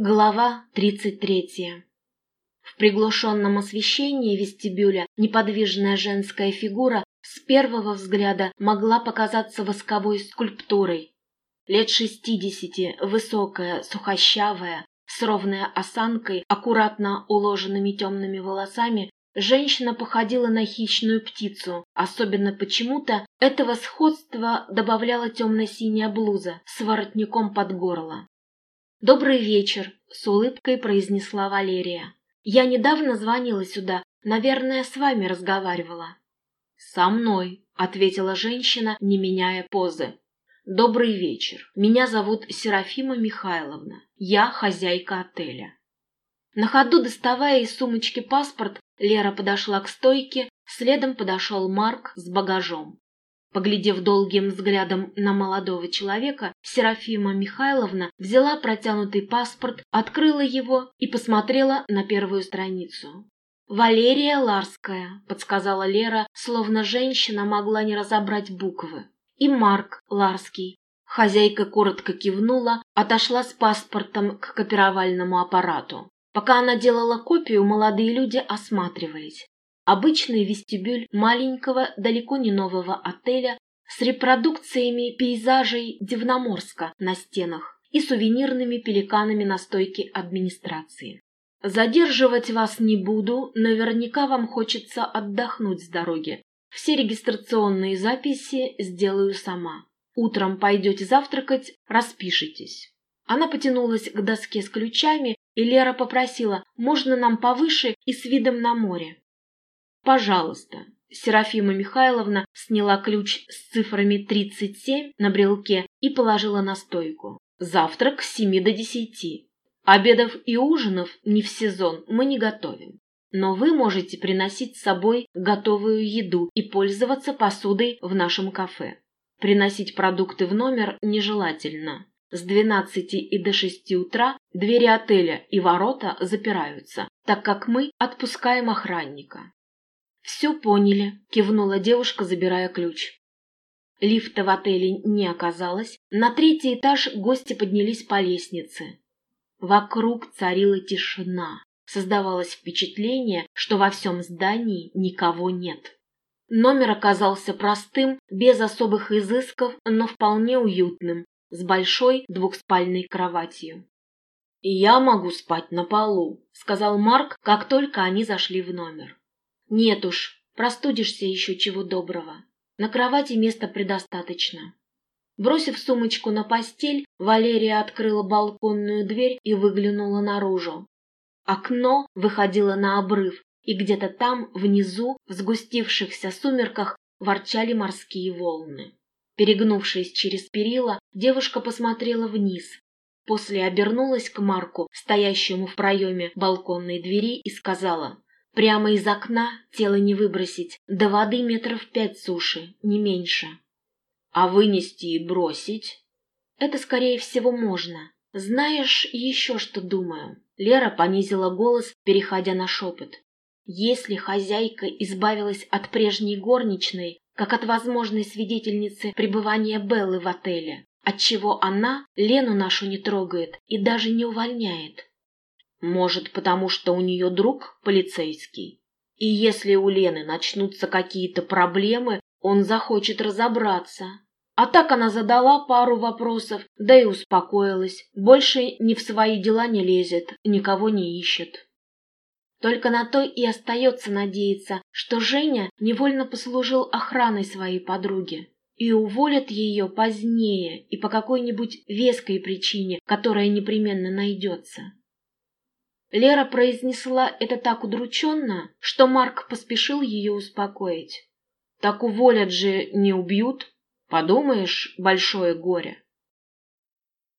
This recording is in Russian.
Глава 33. В приглушенном освещении вестибюля неподвижная женская фигура с первого взгляда могла показаться восковой скульптурой. Лет шестидесяти, высокая, сухощавая, с ровной осанкой, аккуратно уложенными темными волосами, женщина походила на хищную птицу. Особенно почему-то этого сходства добавляла темно-синяя блуза с воротником под горло. «Добрый вечер», — с улыбкой произнесла Валерия. «Я недавно звонила сюда, наверное, с вами разговаривала». «Со мной», — ответила женщина, не меняя позы. «Добрый вечер. Меня зовут Серафима Михайловна. Я хозяйка отеля». На ходу, доставая из сумочки паспорт, Лера подошла к стойке, следом подошел Марк с багажом. Поглядев долгим взглядом на молодого человека, Серафима Михайловна взяла протянутый паспорт, открыла его и посмотрела на первую страницу. «Валерия Ларская», — подсказала Лера, словно женщина могла не разобрать буквы. «И Марк Ларский». Хозяйка коротко кивнула, отошла с паспортом к копировальному аппарату. Пока она делала копию, молодые люди осматривались. Обычный вестибюль маленького, далеко не нового отеля с репродукциями пейзажей Дивноморска на стенах и сувенирными пеликанами на стойке администрации. Задерживать вас не буду, наверняка вам хочется отдохнуть с дороги. Все регистрационные записи сделаю сама. Утром пойдете завтракать, распишитесь. Она потянулась к доске с ключами, и Лера попросила, можно нам повыше и с видом на море. «Пожалуйста». Серафима Михайловна сняла ключ с цифрами 37 на брелке и положила на стойку. «Завтрак с 7 до 10. Обедов и ужинов не в сезон мы не готовим. Но вы можете приносить с собой готовую еду и пользоваться посудой в нашем кафе. Приносить продукты в номер нежелательно. С 12 и до 6 утра двери отеля и ворота запираются, так как мы отпускаем охранника. «Все поняли», — кивнула девушка, забирая ключ. Лифта в отеле не оказалось. На третий этаж гости поднялись по лестнице. Вокруг царила тишина. Создавалось впечатление, что во всем здании никого нет. Номер оказался простым, без особых изысков, но вполне уютным, с большой двухспальной кроватью. «Я могу спать на полу», — сказал Марк, как только они зашли в номер. Нет уж, простудишься еще чего доброго. На кровати места предостаточно. Бросив сумочку на постель, Валерия открыла балконную дверь и выглянула наружу. Окно выходило на обрыв, и где-то там, внизу, в сгустившихся сумерках, ворчали морские волны. Перегнувшись через перила, девушка посмотрела вниз. После обернулась к Марку, стоящему в проеме балконной двери, и сказала Прямо из окна тело не выбросить, до воды метров пять суши, не меньше. А вынести и бросить? Это, скорее всего, можно. Знаешь, еще что думаю. Лера понизила голос, переходя на шепот. Если хозяйка избавилась от прежней горничной, как от возможной свидетельницы пребывания Беллы в отеле, отчего она Лену нашу не трогает и даже не увольняет, может, потому что у нее друг полицейский? И если у Лены начнутся какие-то проблемы, он захочет разобраться. А так она задала пару вопросов, да и успокоилась. Больше ни в свои дела не лезет, никого не ищет. Только на то и остается надеяться, что Женя невольно послужил охраной своей подруги и уволят ее позднее и по какой-нибудь веской причине, которая непременно найдется. Лера произнесла это так удрученно, что Марк поспешил ее успокоить. «Так уволят же, не убьют. Подумаешь, большое горе».